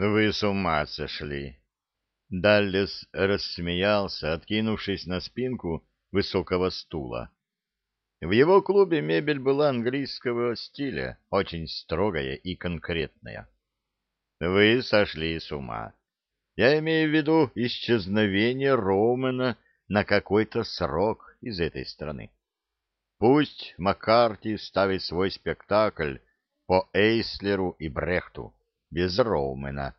Вы с ума сошли. Даллес рассмеялся, откинувшись на спинку высокого стула. В его клубе мебель была английского стиля, очень строгая и конкретная. Вы сошли с ума. Я имею в виду исчезновение Роумена на какой-то срок из этой страны. Пусть Маккарти ставит свой спектакль по Эйслеру и Брехту, без Роумена.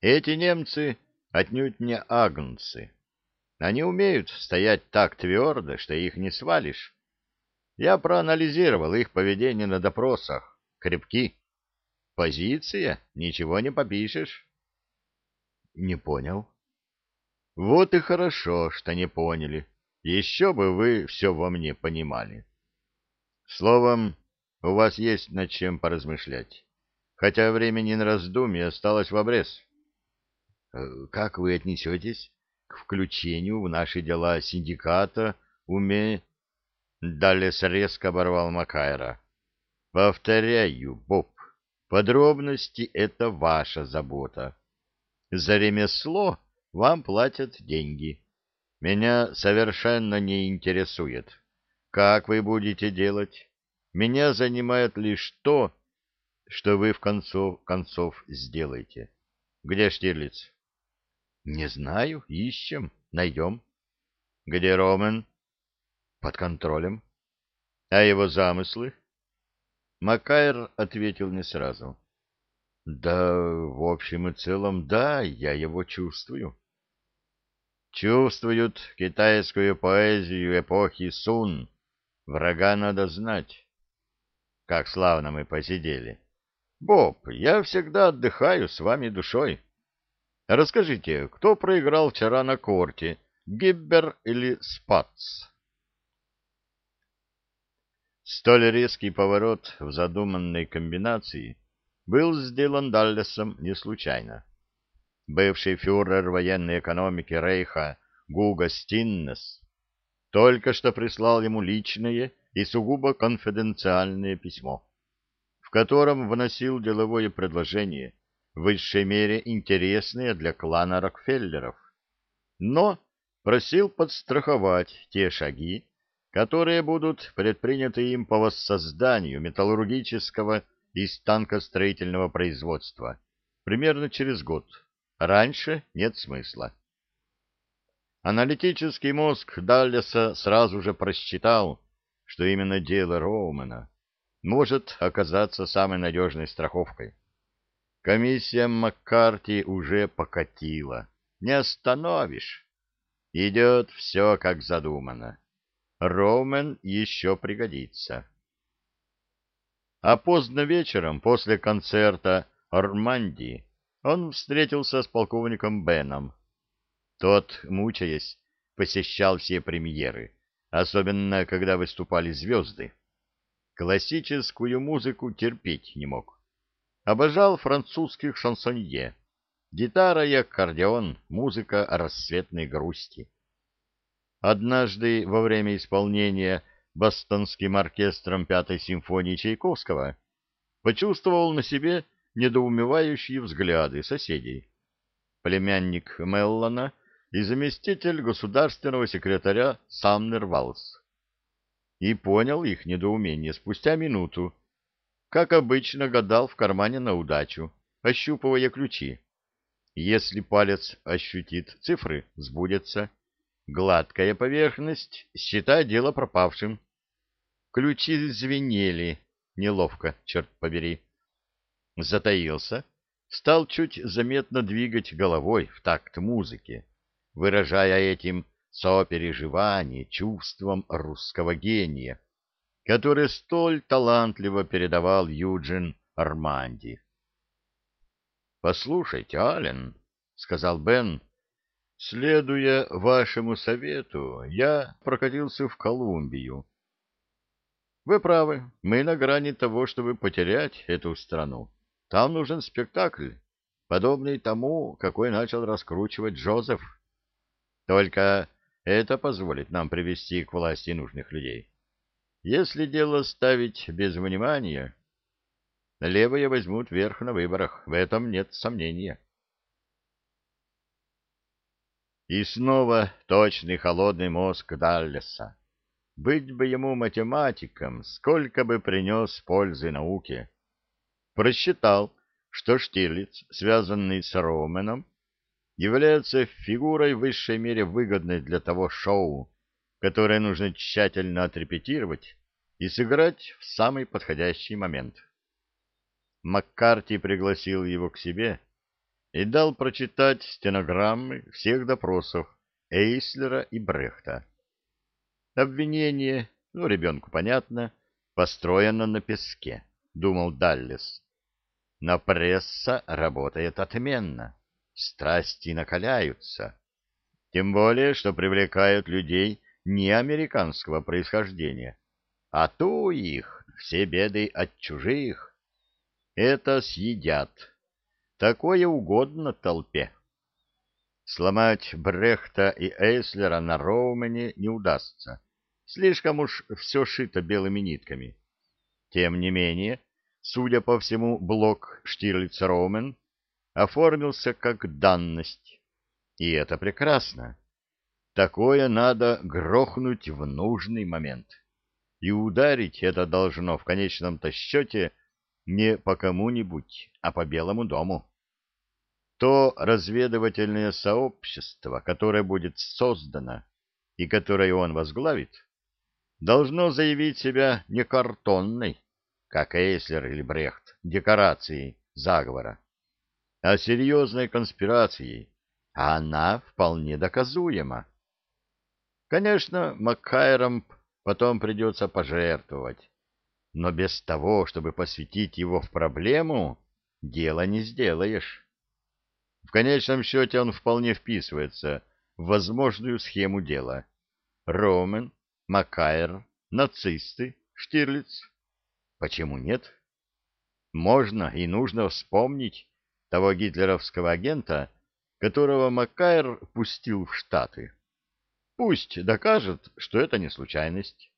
Эти немцы отнюдь не агнцы. Они умеют стоять так твердо, что их не свалишь. Я проанализировал их поведение на допросах. Крепки. Позиция, ничего не попишешь. Не понял. Вот и хорошо, что не поняли. Еще бы вы все во мне понимали. Словом, у вас есть над чем поразмышлять. Хотя времени на раздумье осталось в обрез. Э, как вы отнесетесь к включению в наши дела синдиката уме Далес резко оборвал Макайра. Повторяю, Боб, подробности — это ваша забота. За ремесло вам платят деньги. Меня совершенно не интересует, как вы будете делать. Меня занимает лишь то, что вы в концов концов сделаете. Где Штирлиц? Не знаю, ищем, найдем. Где Ромен? под контролем. А его замыслы? Макайр ответил не сразу. Да, в общем и целом, да, я его чувствую. Чувствуют китайскую поэзию эпохи Сун. Врага надо знать. Как славно мы посидели. Боб, я всегда отдыхаю с вами душой. Расскажите, кто проиграл вчера на корте, Гиббер или Спац? Столь резкий поворот в задуманной комбинации был сделан Даллесом не случайно. Бывший фюрер военной экономики Рейха Гуга Стиннес только что прислал ему личное и сугубо конфиденциальное письмо, котором вносил деловое предложение, в высшей мере интересное для клана Рокфеллеров, но просил подстраховать те шаги, которые будут предприняты им по воссозданию металлургического и станкостроительного производства примерно через год. Раньше нет смысла. Аналитический мозг Даллеса сразу же просчитал, что именно дело Роумена может оказаться самой надежной страховкой. Комиссия Маккарти уже покатила. Не остановишь. Идет все как задумано. Роумен еще пригодится. А поздно вечером, после концерта «Орманди», он встретился с полковником Беном. Тот, мучаясь, посещал все премьеры, особенно когда выступали звезды. Классическую музыку терпеть не мог. Обожал французских шансонье. Гитара и аккордеон, музыка рассветной грусти. Однажды во время исполнения Бостонским оркестром Пятой симфонии Чайковского почувствовал на себе недоумевающие взгляды соседей. Племянник Меллона и заместитель государственного секретаря Самнер Валс. И понял их недоумение спустя минуту. Как обычно, гадал в кармане на удачу, ощупывая ключи. Если палец ощутит цифры, сбудется. Гладкая поверхность, считай дело пропавшим. Ключи звенели, неловко, черт побери. Затаился, стал чуть заметно двигать головой в такт музыки, выражая этим сопереживание чувством русского гения, который столь талантливо передавал Юджин Арманди. «Послушайте, Аллен», — сказал Бен, — Следуя вашему совету, я прокатился в Колумбию. Вы правы, мы на грани того, чтобы потерять эту страну. Там нужен спектакль, подобный тому, какой начал раскручивать Джозеф. Только это позволит нам привести к власти нужных людей. Если дело ставить без внимания... левые возьмут верх на выборах, в этом нет сомнения. И снова точный холодный мозг Даллеса. Быть бы ему математиком, сколько бы принес пользы науке. Просчитал, что Штирлиц, связанный с Роуменом, является фигурой в высшей мере выгодной для того шоу, которое нужно тщательно отрепетировать и сыграть в самый подходящий момент. Маккарти пригласил его к себе и дал прочитать стенограммы всех допросов Эйслера и Брехта. Обвинение, ну, ребенку понятно, построено на песке, думал Даллес. Но пресса работает отменно, страсти накаляются, тем более, что привлекают людей не американского происхождения, а то их все беды от чужих это съедят. Такое угодно толпе. Сломать Брехта и Эйслера на Роумене не удастся. Слишком уж все шито белыми нитками. Тем не менее, судя по всему, блок Штирлиц-Роумен оформился как данность. И это прекрасно. Такое надо грохнуть в нужный момент. И ударить это должно в конечном-то счете – не по кому-нибудь, а по Белому дому. То разведывательное сообщество, которое будет создано и которое он возглавит, должно заявить себя не картонной, как Эйслер или Брехт, декорацией заговора, а серьезной конспирацией, а она вполне доказуема. Конечно, Маккайром потом придется пожертвовать, но без того, чтобы посвятить его в проблему, дело не сделаешь. В конечном счете он вполне вписывается в возможную схему дела. Ромен, Макайр, нацисты, Штирлиц. Почему нет? Можно и нужно вспомнить того гитлеровского агента, которого Макайр пустил в Штаты. Пусть докажет, что это не случайность.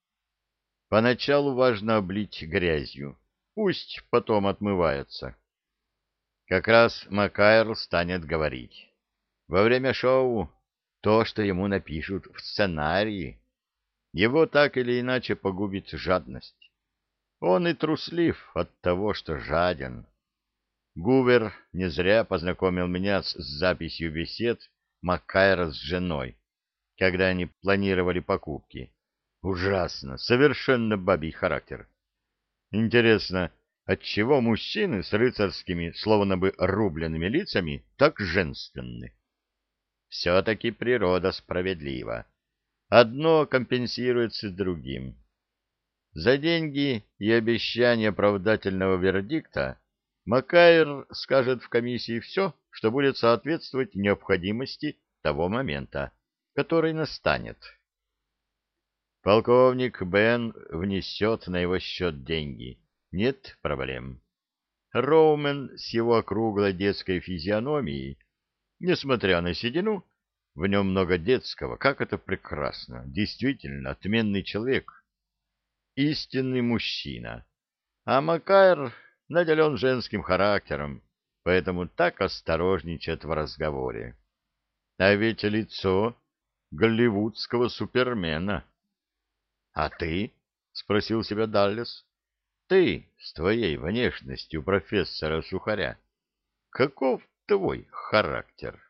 Поначалу важно облить грязью, пусть потом отмывается. Как раз Макайр станет говорить. Во время шоу то, что ему напишут в сценарии, его так или иначе погубит жадность. Он и труслив от того, что жаден. Гувер не зря познакомил меня с записью бесед Макайра с женой, когда они планировали покупки. Ужасно, совершенно бабий характер. Интересно, отчего мужчины с рыцарскими, словно бы рубленными лицами, так женственны? Все-таки природа справедлива. Одно компенсируется другим. За деньги и обещание оправдательного вердикта Макайр скажет в комиссии все, что будет соответствовать необходимости того момента, который настанет. Полковник Бен внесет на его счет деньги. Нет проблем. Роумен с его округлой детской физиономией, несмотря на седину, в нем много детского, как это прекрасно, действительно отменный человек, истинный мужчина. А Макайр наделен женским характером, поэтому так осторожничает в разговоре. А ведь лицо голливудского супермена — а ты? — спросил себя Даллес. — Ты с твоей внешностью профессора Сухаря. Каков твой характер?